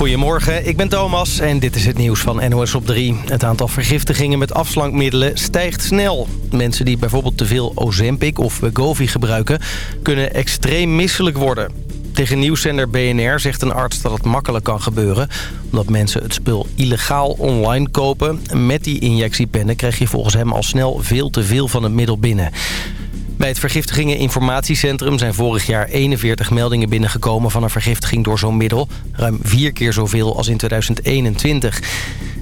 Goedemorgen, ik ben Thomas en dit is het nieuws van NOS op 3. Het aantal vergiftigingen met afslankmiddelen stijgt snel. Mensen die bijvoorbeeld te veel Ozempic of Wegovy gebruiken... kunnen extreem misselijk worden. Tegen nieuwszender BNR zegt een arts dat het makkelijk kan gebeuren... omdat mensen het spul illegaal online kopen. Met die injectiepennen krijg je volgens hem al snel veel te veel van het middel binnen. Bij het Vergiftigingen Informatiecentrum zijn vorig jaar 41 meldingen binnengekomen van een vergiftiging door zo'n middel. Ruim vier keer zoveel als in 2021.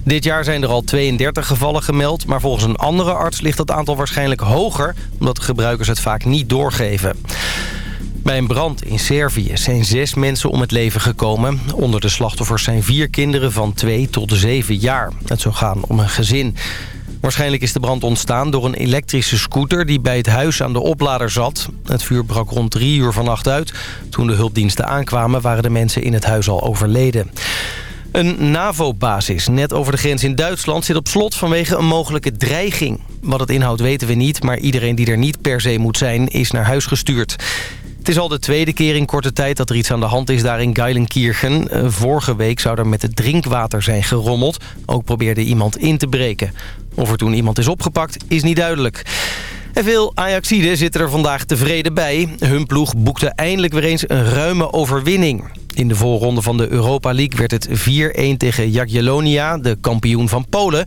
Dit jaar zijn er al 32 gevallen gemeld, maar volgens een andere arts ligt dat aantal waarschijnlijk hoger, omdat de gebruikers het vaak niet doorgeven. Bij een brand in Servië zijn zes mensen om het leven gekomen. Onder de slachtoffers zijn vier kinderen van 2 tot 7 jaar. Het zou gaan om een gezin. Waarschijnlijk is de brand ontstaan door een elektrische scooter... die bij het huis aan de oplader zat. Het vuur brak rond drie uur vannacht uit. Toen de hulpdiensten aankwamen waren de mensen in het huis al overleden. Een NAVO-basis net over de grens in Duitsland zit op slot vanwege een mogelijke dreiging. Wat het inhoudt weten we niet, maar iedereen die er niet per se moet zijn is naar huis gestuurd. Het is al de tweede keer in korte tijd dat er iets aan de hand is daar in Geilenkirchen. Eh, vorige week zou er met het drinkwater zijn gerommeld. Ook probeerde iemand in te breken. Of er toen iemand is opgepakt, is niet duidelijk. En veel Ajaxiden zitten er vandaag tevreden bij. Hun ploeg boekte eindelijk weer eens een ruime overwinning. In de voorronde van de Europa League werd het 4-1 tegen Jagiellonia, de kampioen van Polen.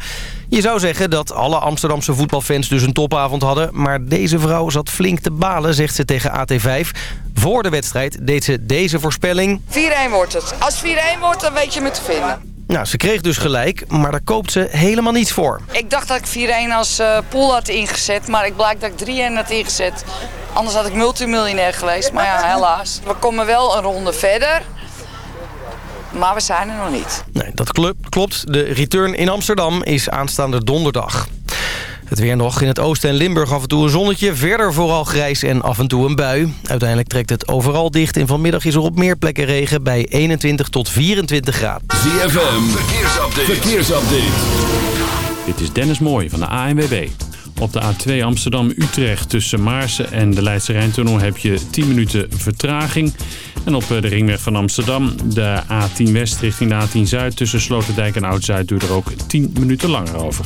Je zou zeggen dat alle Amsterdamse voetbalfans dus een topavond hadden... maar deze vrouw zat flink te balen, zegt ze tegen AT5. Voor de wedstrijd deed ze deze voorspelling. 4-1 wordt het. Als 4-1 wordt, dan weet je me te vinden. Nou, ze kreeg dus gelijk, maar daar koopt ze helemaal niets voor. Ik dacht dat ik 4-1 als uh, pool had ingezet, maar ik blijkt dat ik 3-1 had ingezet. Anders had ik multimiljonair geweest, maar ja, helaas. We komen wel een ronde verder. Maar we zijn er nog niet. Nee, dat klopt. De return in Amsterdam is aanstaande donderdag. Het weer nog in het oosten en Limburg af en toe een zonnetje. Verder vooral grijs en af en toe een bui. Uiteindelijk trekt het overal dicht. En vanmiddag is er op meer plekken regen bij 21 tot 24 graden. ZFM, verkeersupdate. verkeersupdate. Dit is Dennis Mooij van de ANWB. Op de A2 Amsterdam-Utrecht tussen Maarsen en de Leidse Rijntunnel heb je 10 minuten vertraging. En op eh, de ringweg van Amsterdam, de A10 West richting de A10 Zuid... tussen Sloterdijk en Oud-Zuid duurt er ook 10 minuten langer over.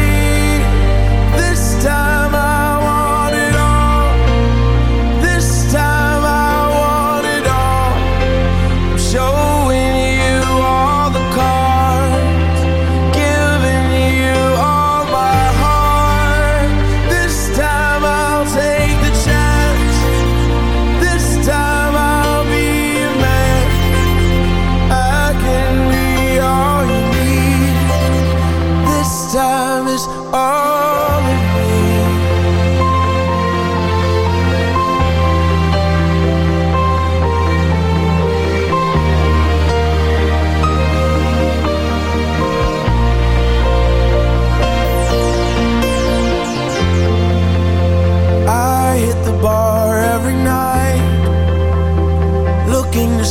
Time.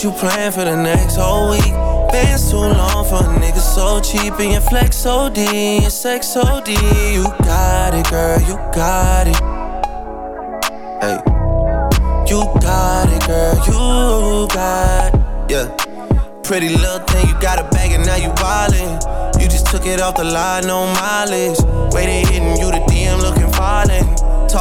But you plan for the next whole week. Been too long for a nigga so cheap and your flex OD your sex OD. You got it, girl, you got it. Hey, you got it, girl, you got it. Yeah, pretty little thing, you got a bag and now you wildin'. You just took it off the line, no mileage. Waited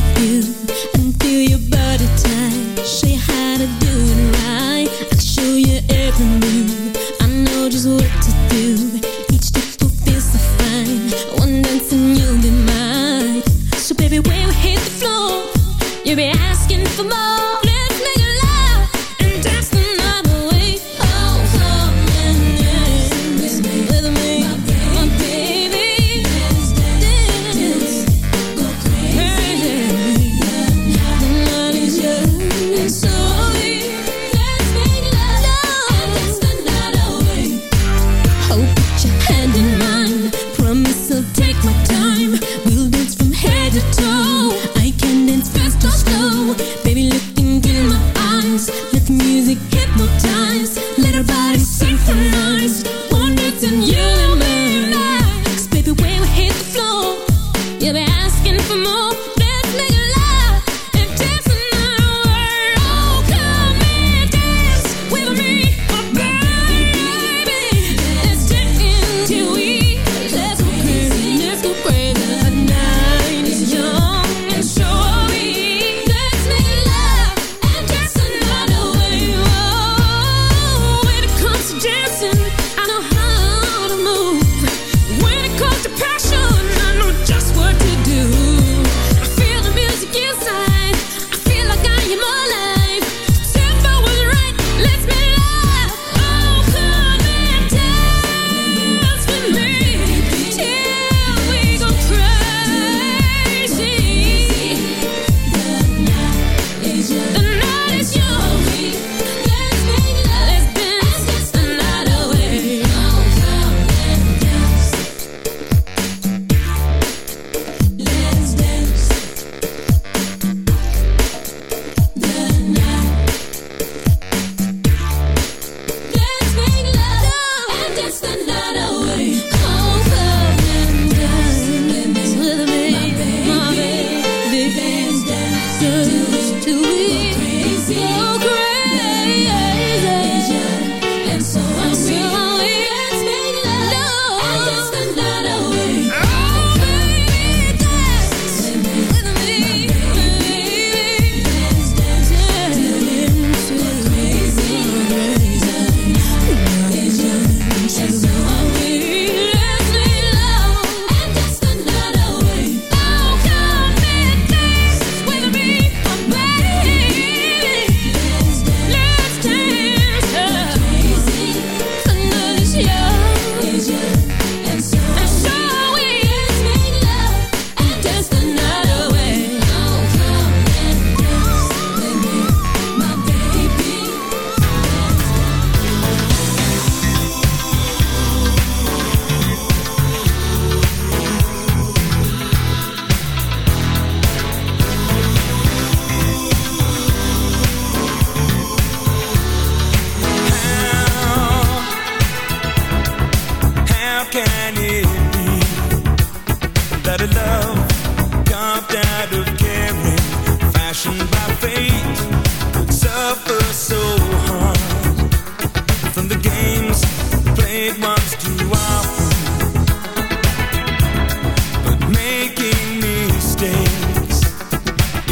with you.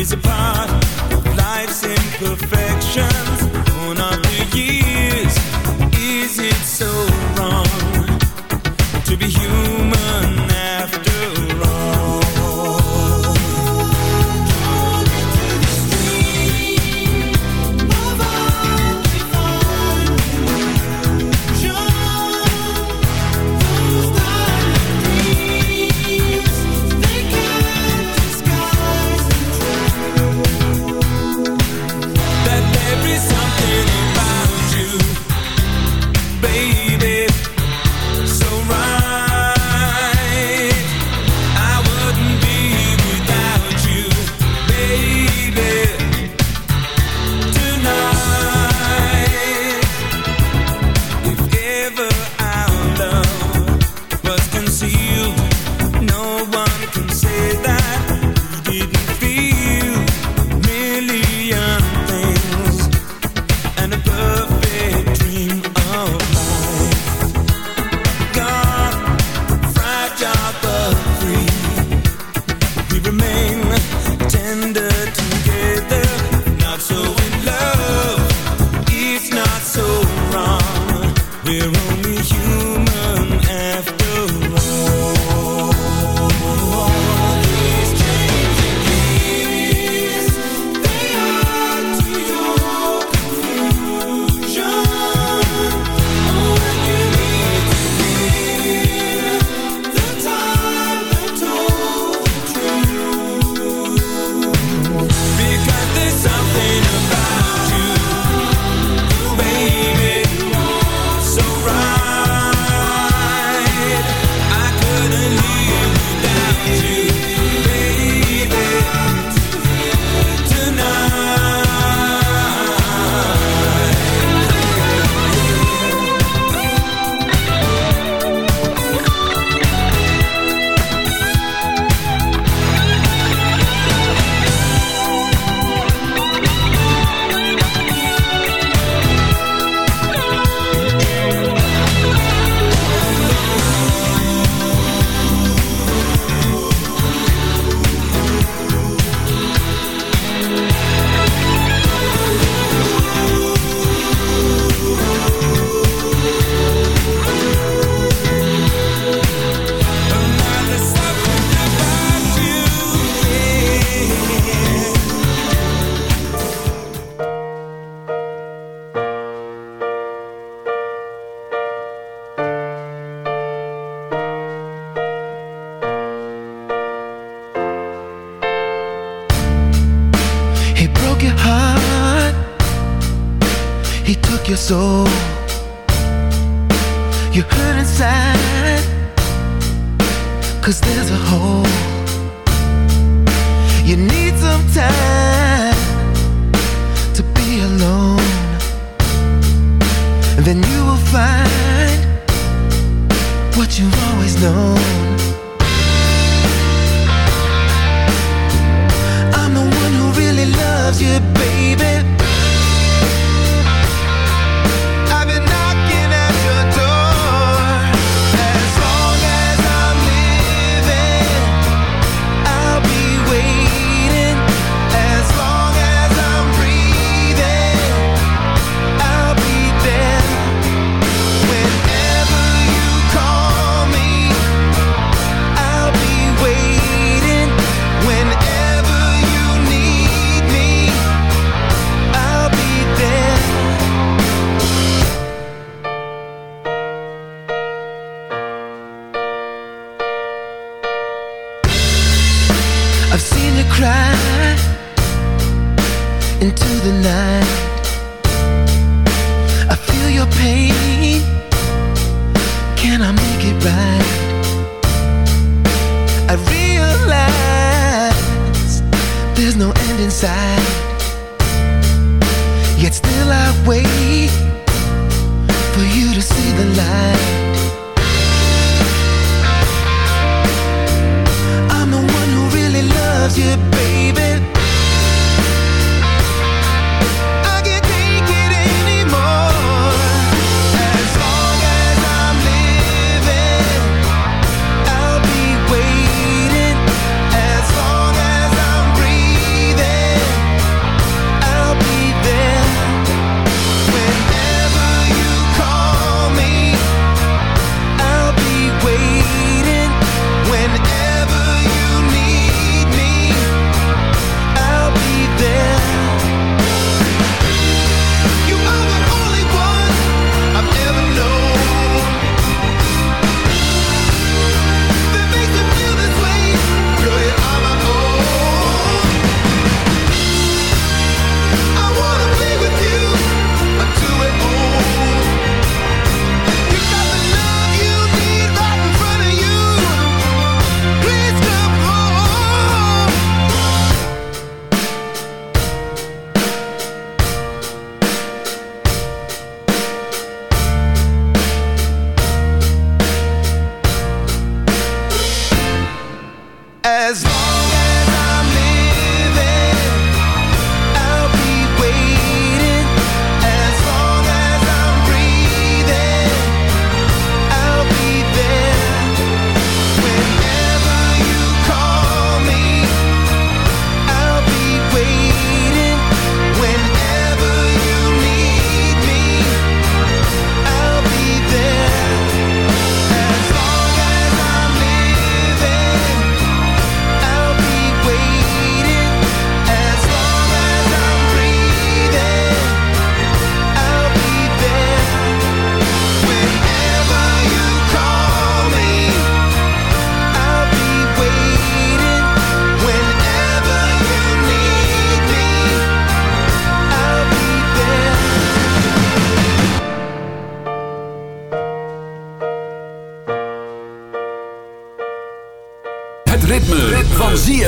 It's a part of life's imperfections. One years is it so?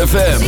ZFM.